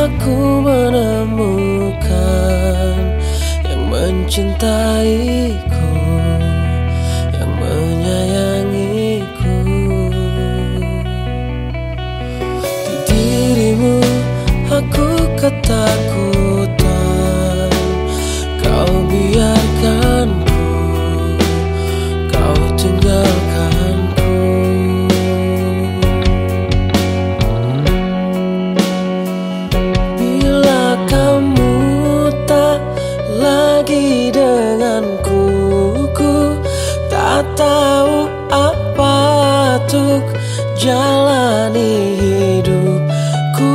aku menemukan yang mencintaiku, yang menyayangiku. Di dirimu aku ketakutan, untuk jalani hidupku.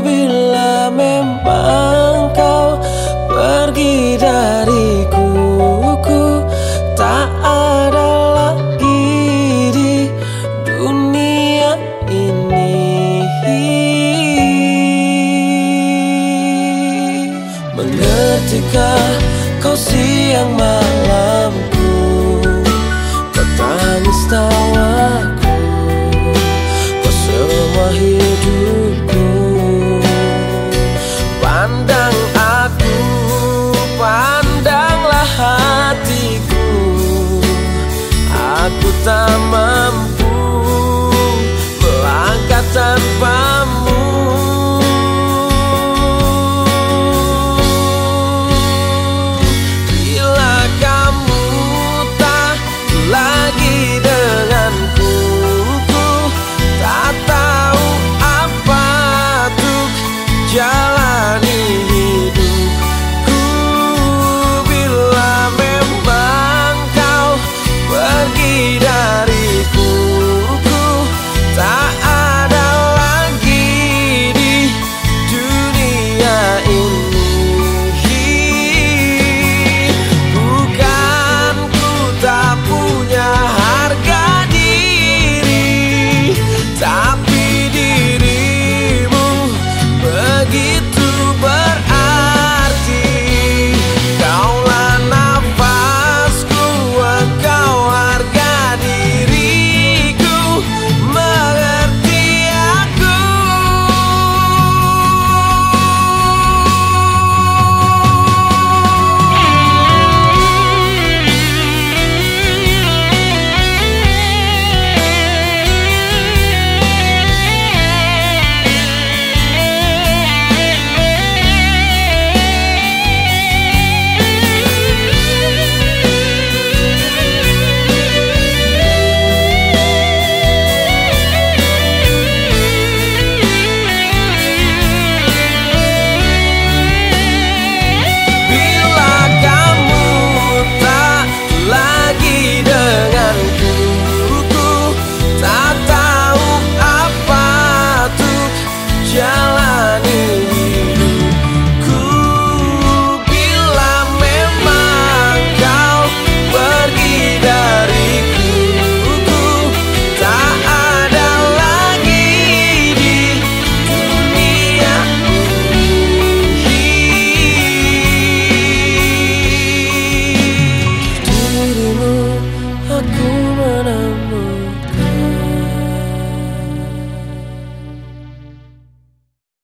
Bila memang kau pergi dariku, ku tak ada lagi di dunia ini. Mengertikah kau siang malam? tawaku Kau semua hidupku. Pandang aku Pandanglah hatiku. Aku tak mampu Melangkah tanpa aku menang.